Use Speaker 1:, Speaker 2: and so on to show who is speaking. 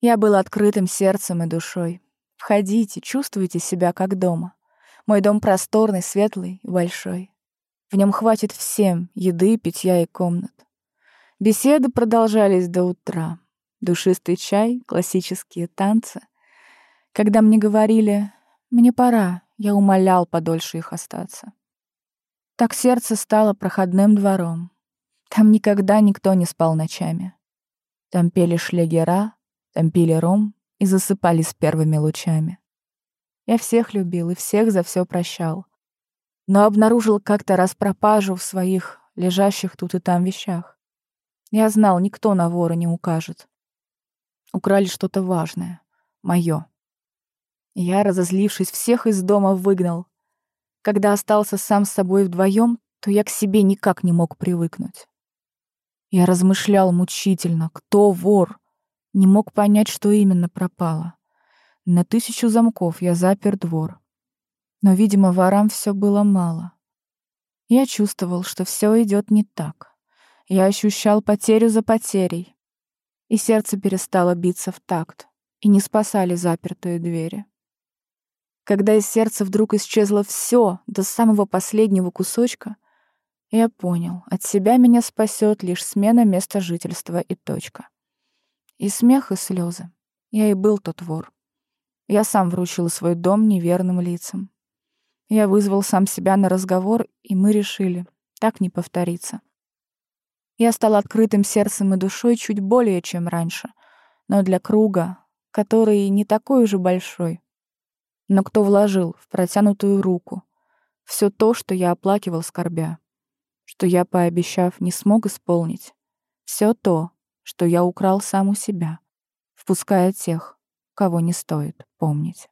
Speaker 1: Я был открытым сердцем и душой. Входите, чувствуйте себя как дома. Мой дом просторный, светлый и большой. В нем хватит всем еды, питья и комнат. Беседы продолжались до утра. Душистый чай, классические танцы. Когда мне говорили «мне пора», я умолял подольше их остаться. Так сердце стало проходным двором. Там никогда никто не спал ночами. Там пели шлягера, там пили ром и засыпали с первыми лучами. Я всех любил и всех за все прощал. Но обнаружил как-то раз пропажу в своих лежащих тут и там вещах. Я знал, никто на вора не укажет. Украли что-то важное, мое. Я, разозлившись, всех из дома выгнал. Когда остался сам с собой вдвоем, то я к себе никак не мог привыкнуть. Я размышлял мучительно, кто вор, не мог понять, что именно пропало. На тысячу замков я запер двор. Но, видимо, ворам все было мало. Я чувствовал, что все идет не так. Я ощущал потерю за потерей. И сердце перестало биться в такт, и не спасали запертые двери. Когда из сердца вдруг исчезло все до самого последнего кусочка, я понял, от себя меня спасет лишь смена места жительства и точка. И смех, и слезы. Я и был тот вор. Я сам вручил свой дом неверным лицам. Я вызвал сам себя на разговор, и мы решили, так не повторится. Я стал открытым сердцем и душой чуть более, чем раньше, но для круга, который не такой уже большой. Но кто вложил в протянутую руку все то, что я оплакивал скорбя, что я, пообещав, не смог исполнить, все то, что я украл сам у себя, впуская тех, кого не стоит помнить.